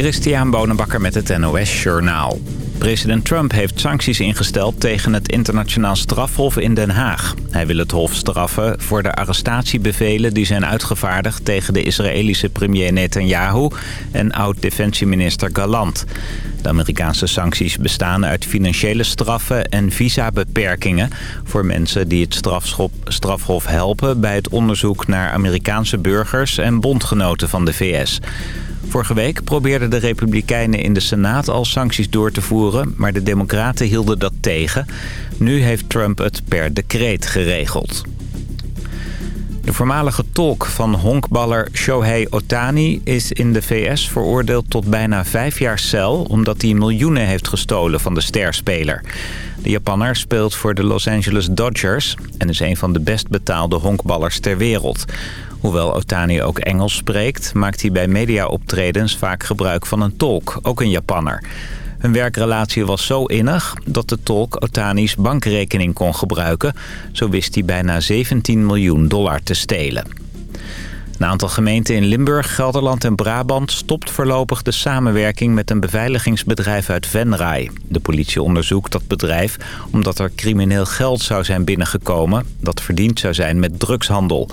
Christian Bonenbakker met het NOS Journaal. President Trump heeft sancties ingesteld tegen het internationaal strafhof in Den Haag. Hij wil het hof straffen voor de arrestatiebevelen die zijn uitgevaardigd... tegen de Israëlische premier Netanyahu en oud-defensieminister Galant. De Amerikaanse sancties bestaan uit financiële straffen en visabeperkingen... voor mensen die het strafhof helpen bij het onderzoek naar Amerikaanse burgers... en bondgenoten van de VS. Vorige week probeerden de Republikeinen in de Senaat al sancties door te voeren... maar de Democraten hielden dat tegen. Nu heeft Trump het per decreet geregeld. De voormalige tolk van honkballer Shohei Otani is in de VS veroordeeld tot bijna vijf jaar cel... omdat hij miljoenen heeft gestolen van de sterspeler. De Japanner speelt voor de Los Angeles Dodgers... en is een van de best betaalde honkballers ter wereld. Hoewel Otani ook Engels spreekt, maakt hij bij mediaoptredens vaak gebruik van een tolk, ook een Japanner. Hun werkrelatie was zo innig dat de tolk Otani's bankrekening kon gebruiken. Zo wist hij bijna 17 miljoen dollar te stelen. Een aantal gemeenten in Limburg, Gelderland en Brabant stopt voorlopig de samenwerking met een beveiligingsbedrijf uit Venray. De politie onderzoekt dat bedrijf omdat er crimineel geld zou zijn binnengekomen dat verdiend zou zijn met drugshandel.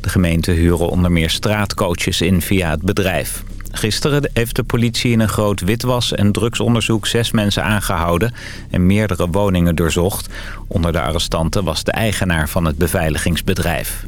De gemeenten huren onder meer straatcoaches in via het bedrijf. Gisteren heeft de politie in een groot witwas- en drugsonderzoek zes mensen aangehouden en meerdere woningen doorzocht. Onder de arrestanten was de eigenaar van het beveiligingsbedrijf.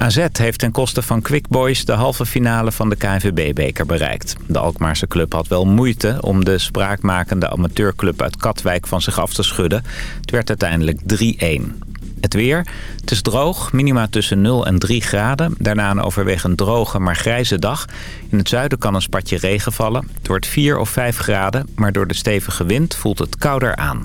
AZ heeft ten koste van Quick Boys de halve finale van de KNVB-beker bereikt. De Alkmaarse club had wel moeite om de spraakmakende amateurclub uit Katwijk van zich af te schudden. Het werd uiteindelijk 3-1. Het weer. Het is droog, minima tussen 0 en 3 graden. Daarna een overwegend droge, maar grijze dag. In het zuiden kan een spatje regen vallen. Het wordt 4 of 5 graden, maar door de stevige wind voelt het kouder aan.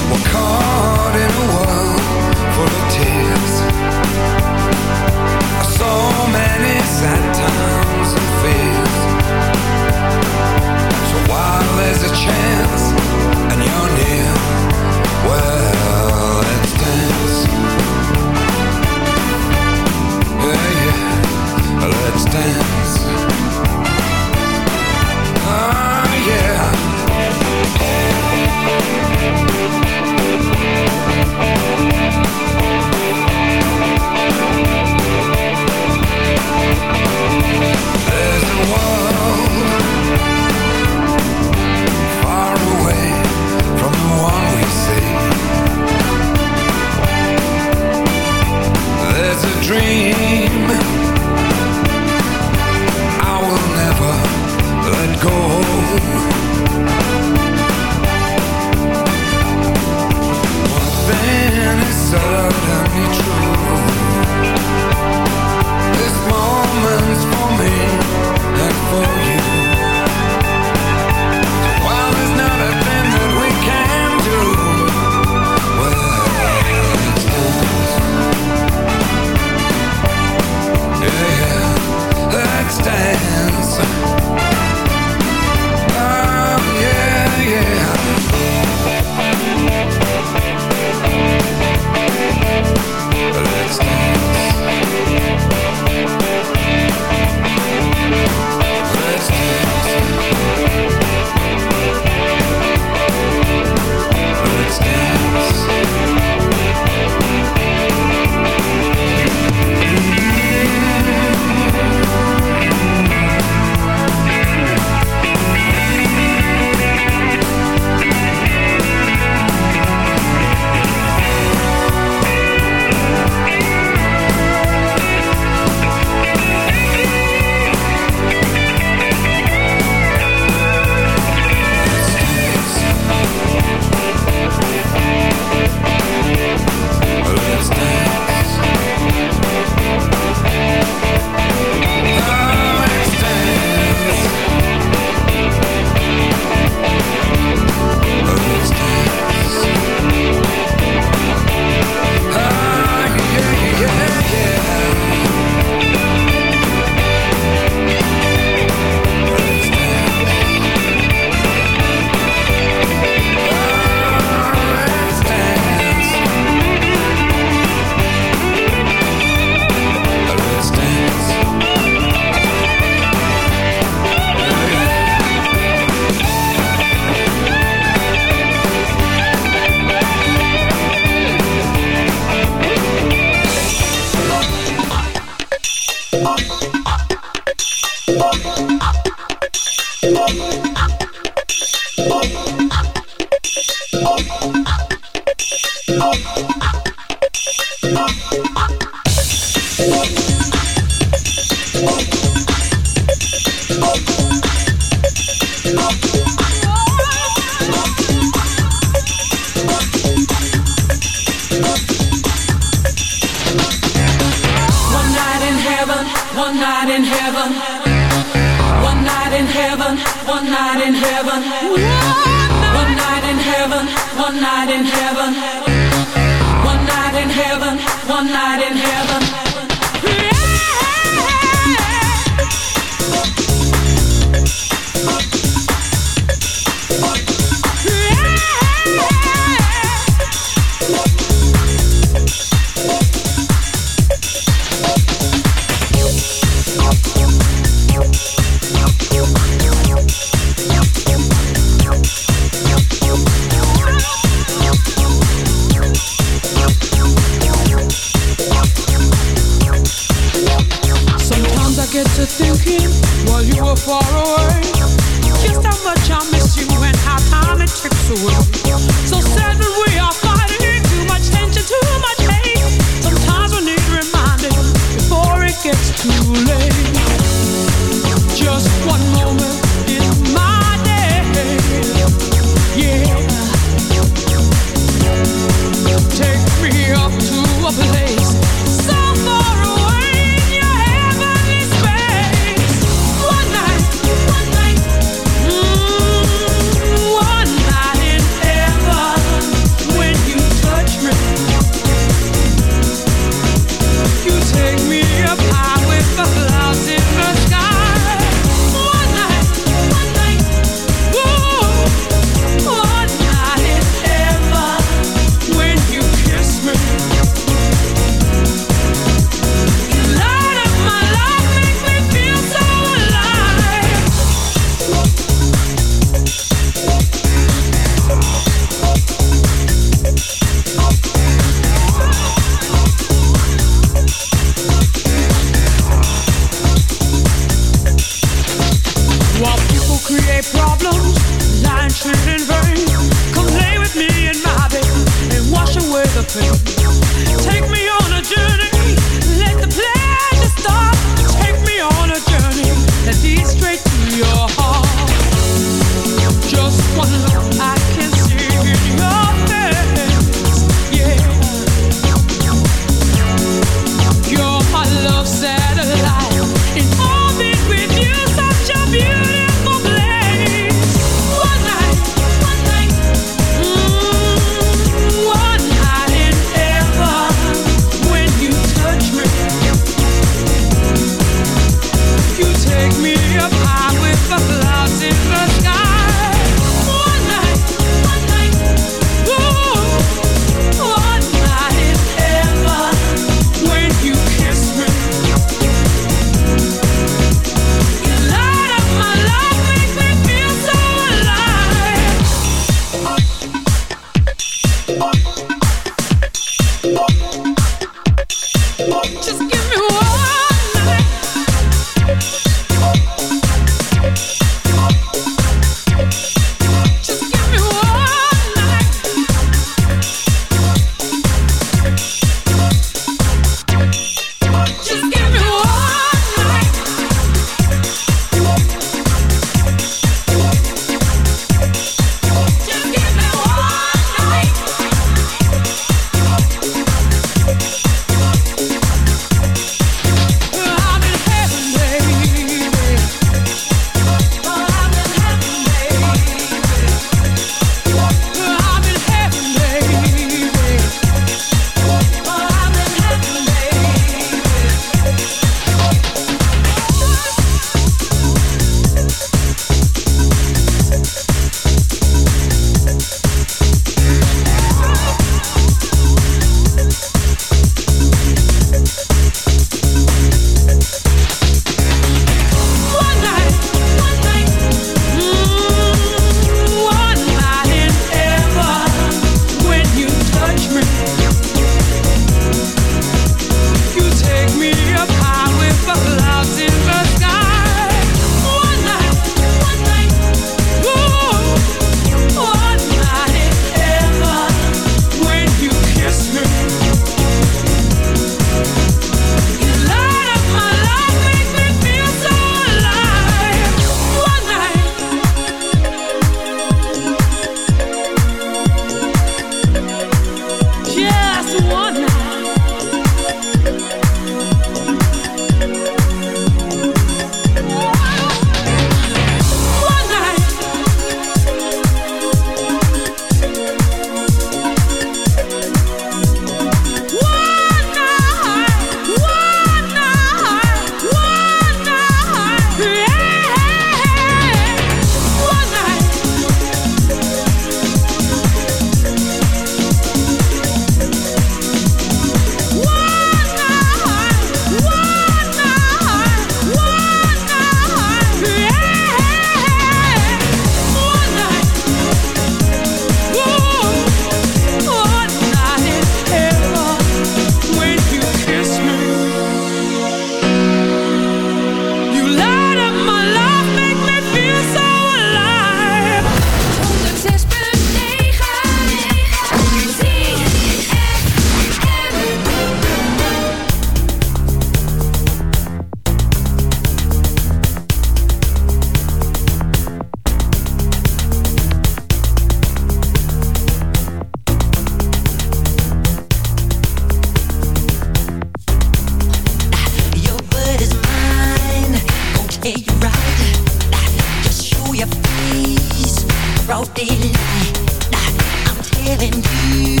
Brody light. I'm telling you,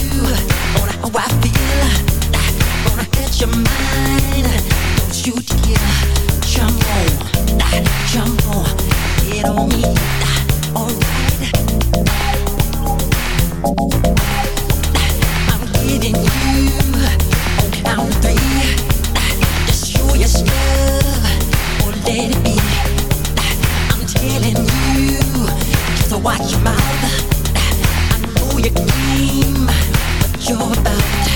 on how I feel. Gonna hit your mind. Don't you dare jump on, jump on, get on me. Alright. I'm getting you on count. Just show yourself or let it be. I'm telling you. so watch your mouth. I know your game, but you're about.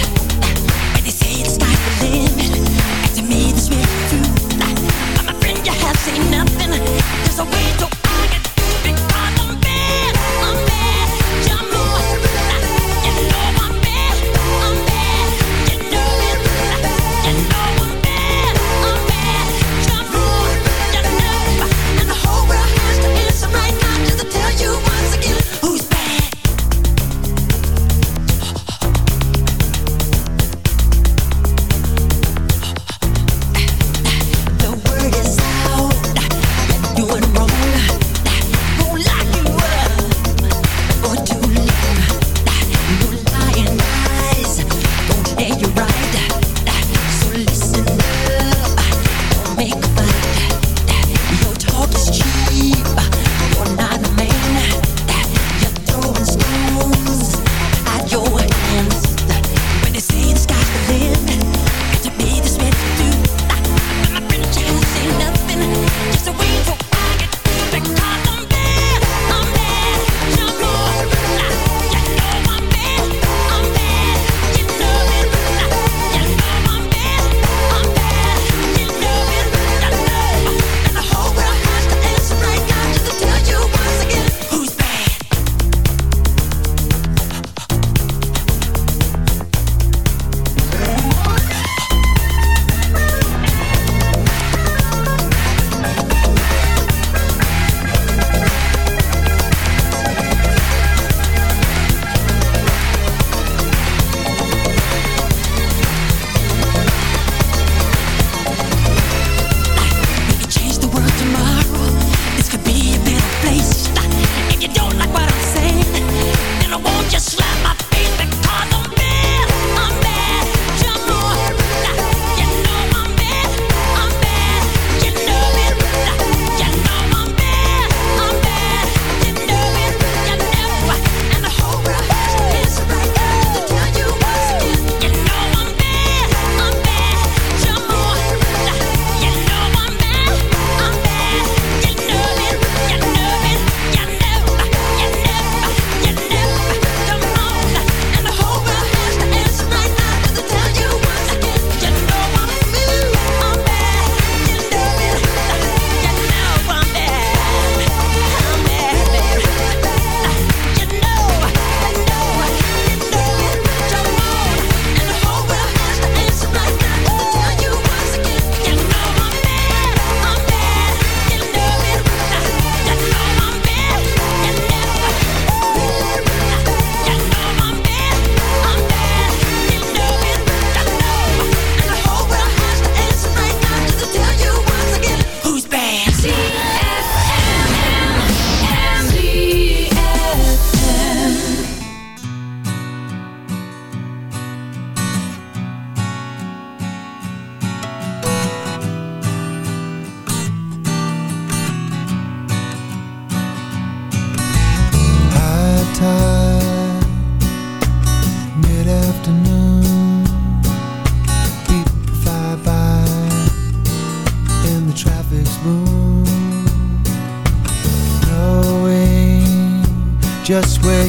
When they say the sky's the limit, and to me this may too. But my friend, you have seen nothing. There's a way to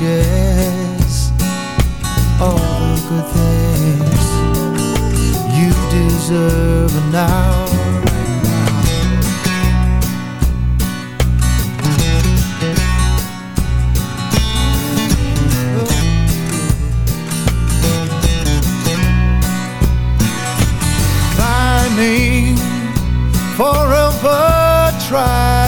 wishes, all the good things you deserve now. Climbing forever, tried.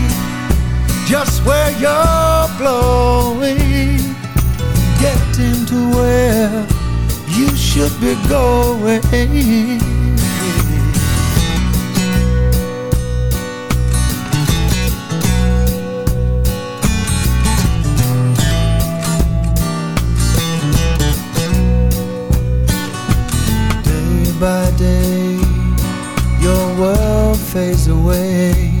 just where you're blowing, getting to where you should be going. Day by day, your world fades away,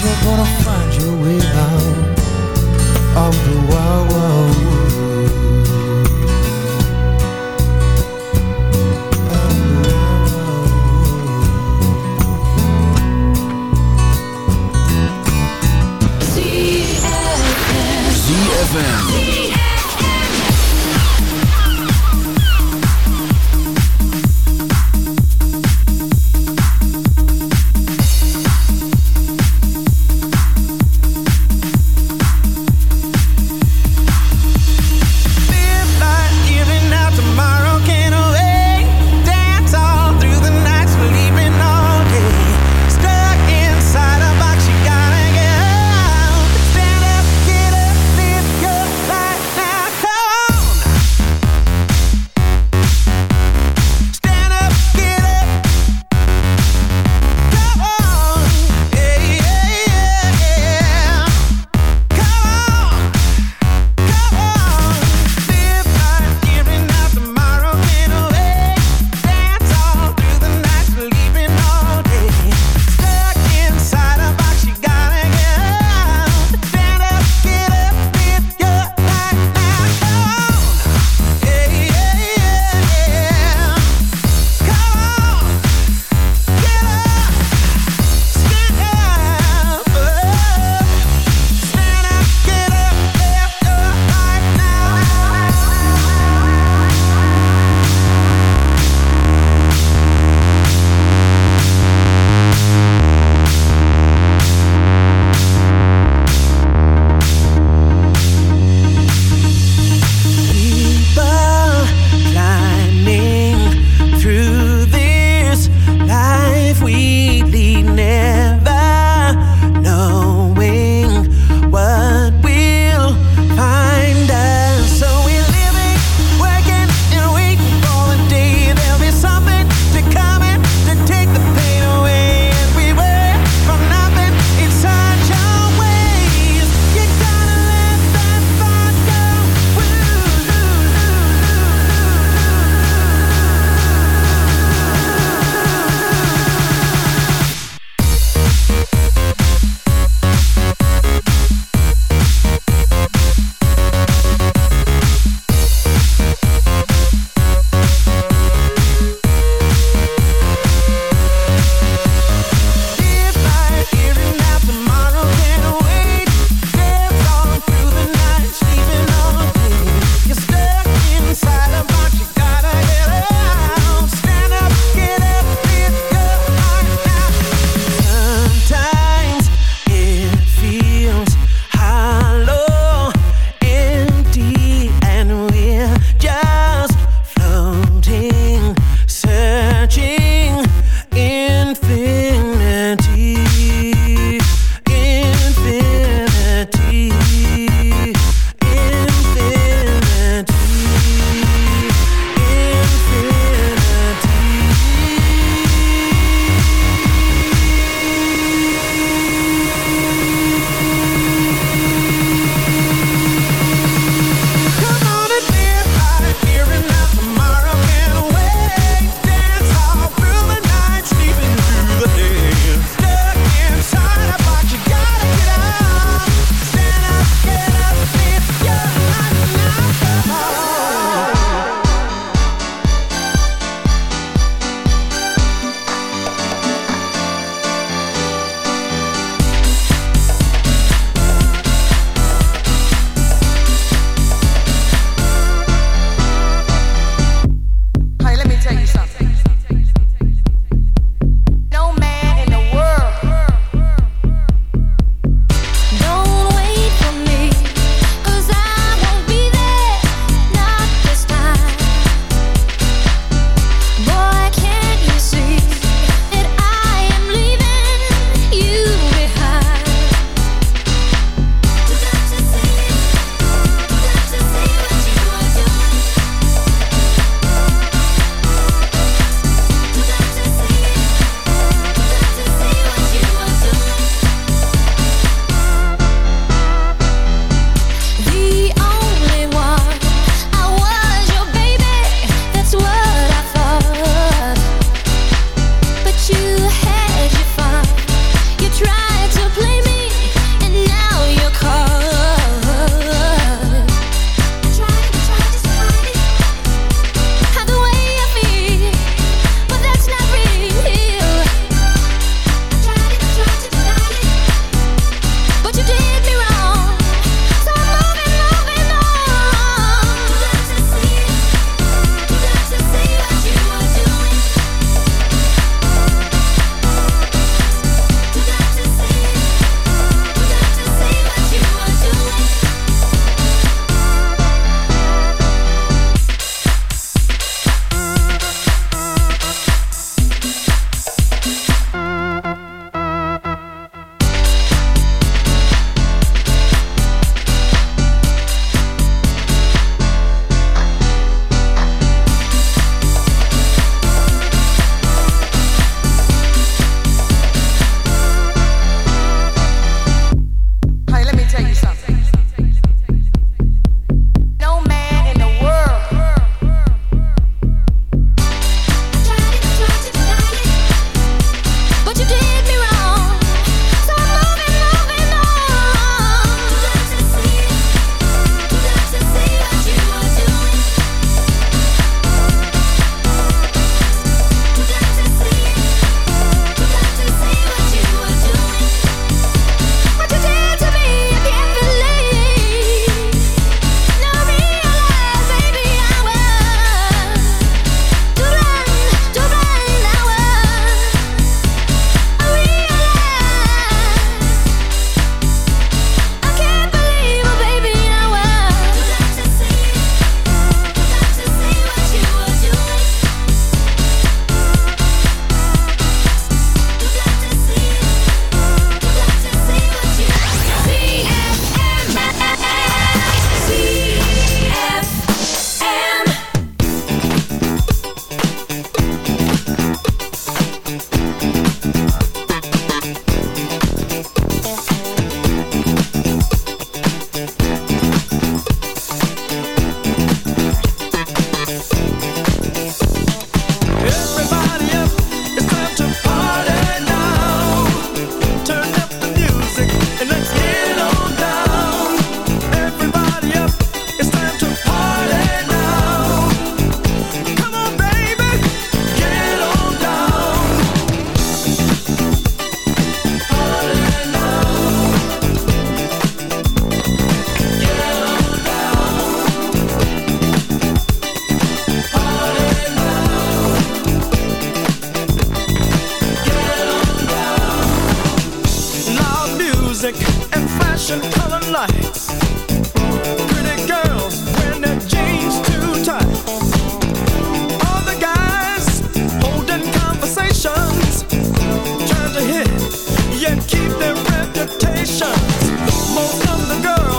you're gonna find your way out of the wild, wild wood. ZFM.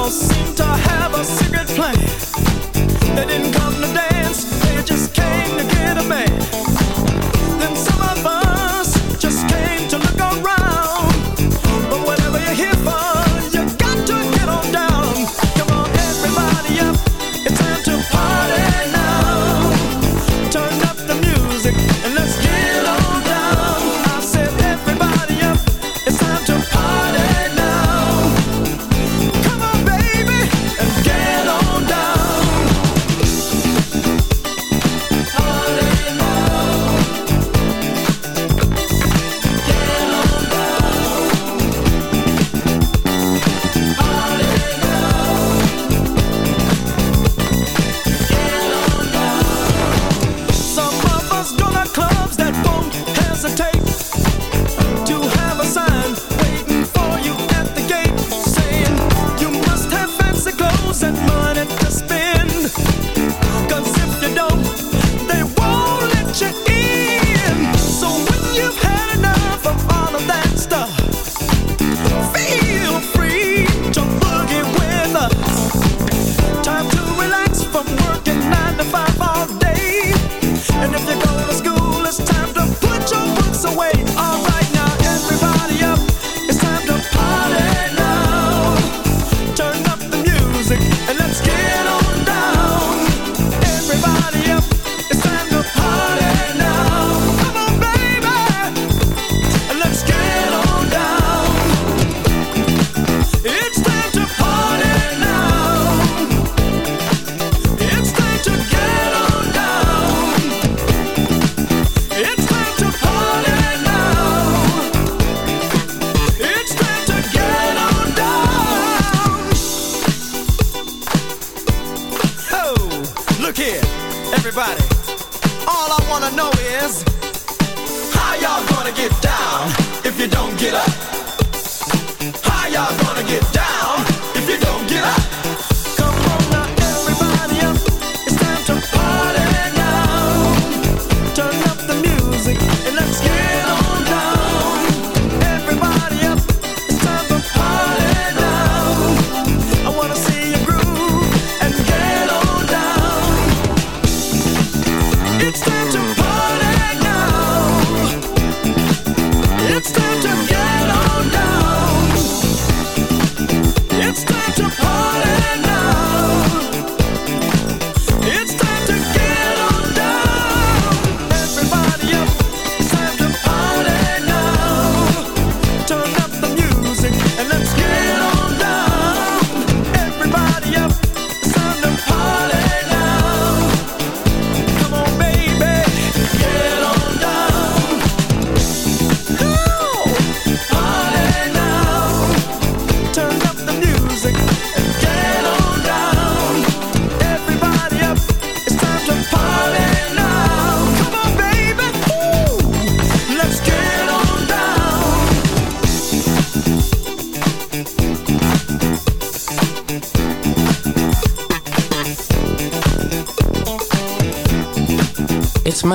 sing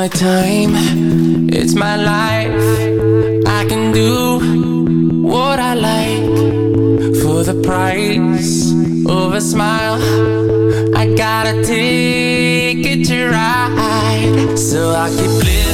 my time, it's my life. I can do what I like for the price of a smile. I got a ticket to ride, so I keep living,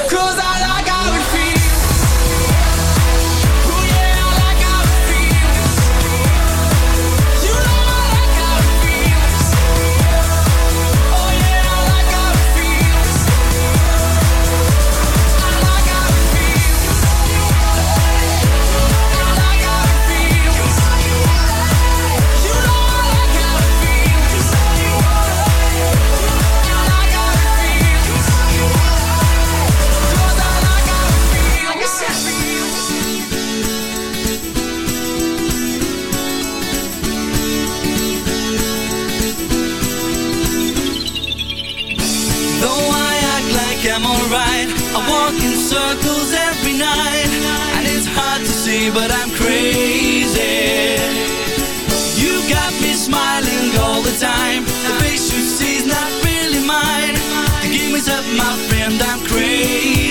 Cause I circles every night. And it's hard to see, but I'm crazy. You got me smiling all the time. The face you see is not really mine. Game is up, my friend, I'm crazy.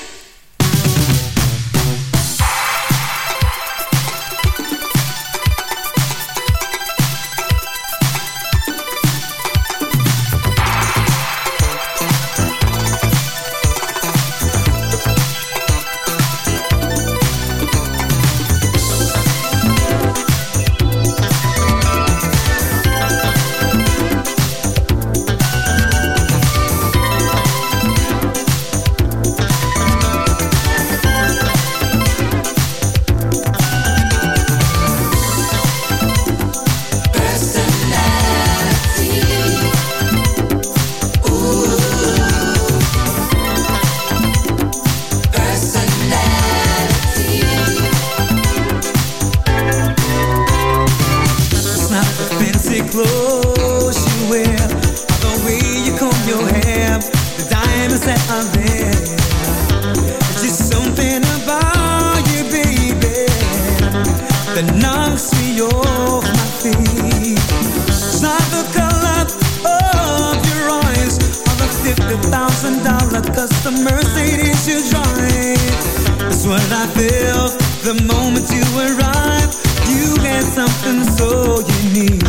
what I felt the moment you arrived. You had something so unique.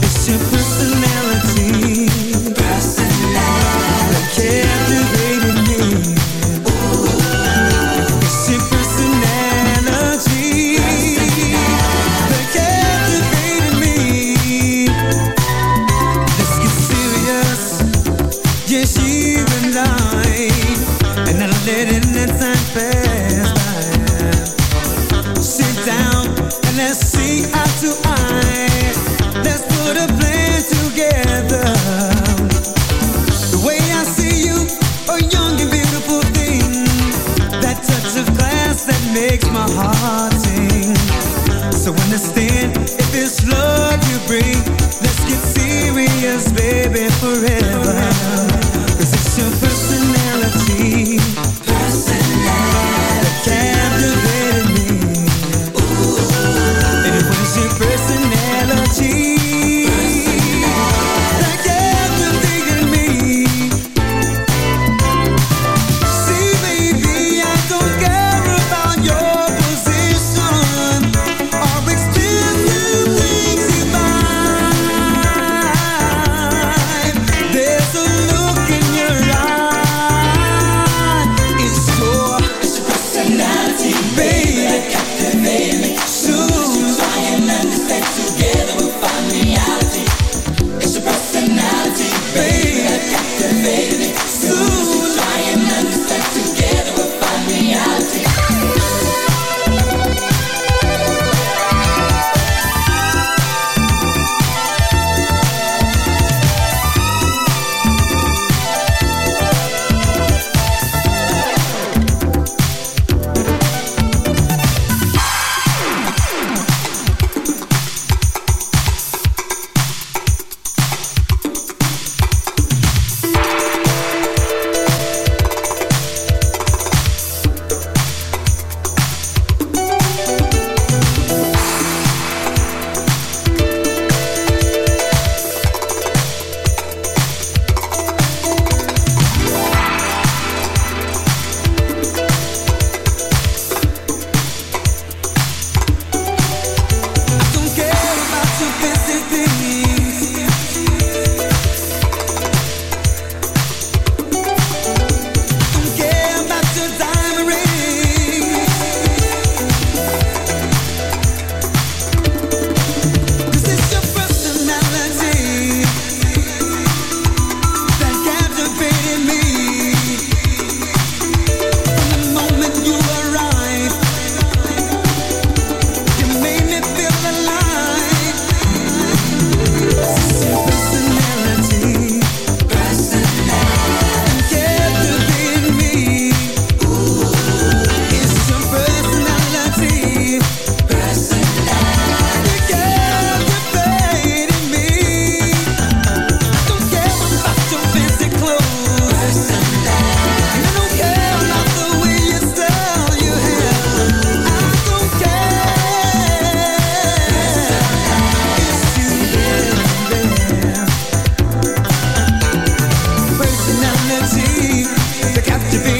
It's your to captivate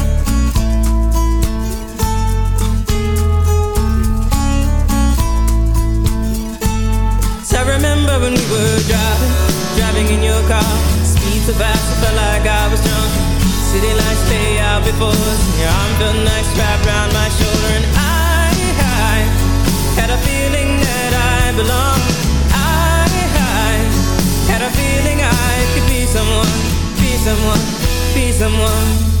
remember when we were driving, driving in your car. Speed so fast, I felt like I was drunk. City lights stay out before us. Your arm felt nice wrapped around my shoulder. And I, I had a feeling that I belonged I, I had a feeling I could be someone, be someone, be someone.